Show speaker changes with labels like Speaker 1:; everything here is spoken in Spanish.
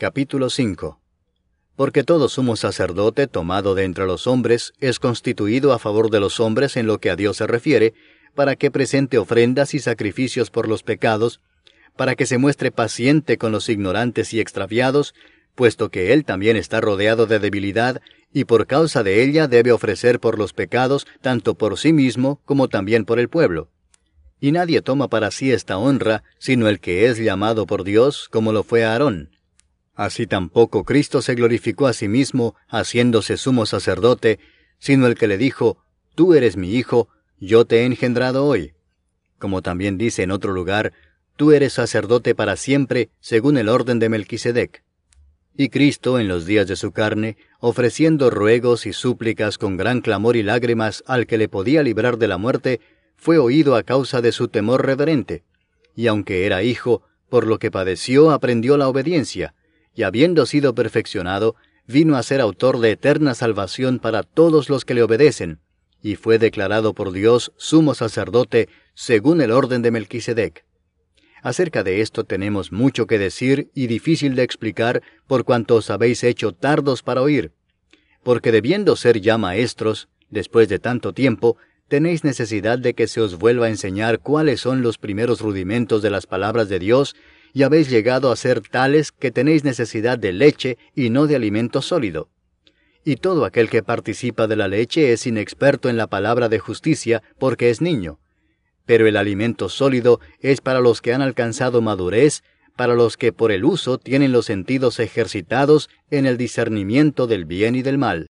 Speaker 1: Capítulo 5 Porque todo sumo sacerdote tomado de entre los hombres es constituido a favor de los hombres en lo que a Dios se refiere, para que presente ofrendas y sacrificios por los pecados, para que se muestre paciente con los ignorantes y extraviados, puesto que él también está rodeado de debilidad, y por causa de ella debe ofrecer por los pecados tanto por sí mismo como también por el pueblo. Y nadie toma para sí esta honra, sino el que es llamado por Dios, como lo fue Aarón. Así tampoco Cristo se glorificó a sí mismo, haciéndose sumo sacerdote, sino el que le dijo, Tú eres mi Hijo, yo te he engendrado hoy. Como también dice en otro lugar, Tú eres sacerdote para siempre, según el orden de Melquisedec. Y Cristo, en los días de su carne, ofreciendo ruegos y súplicas con gran clamor y lágrimas al que le podía librar de la muerte, fue oído a causa de su temor reverente. Y aunque era hijo, por lo que padeció aprendió la obediencia, y habiendo sido perfeccionado, vino a ser autor de eterna salvación para todos los que le obedecen, y fue declarado por Dios sumo sacerdote según el orden de Melquisedec. Acerca de esto tenemos mucho que decir y difícil de explicar por cuanto os habéis hecho tardos para oír, porque debiendo ser ya maestros, después de tanto tiempo, tenéis necesidad de que se os vuelva a enseñar cuáles son los primeros rudimentos de las palabras de Dios y habéis llegado a ser tales que tenéis necesidad de leche y no de alimento sólido. Y todo aquel que participa de la leche es inexperto en la palabra de justicia porque es niño. Pero el alimento sólido es para los que han alcanzado madurez, para los que por el uso tienen los sentidos ejercitados en el discernimiento del bien y del mal.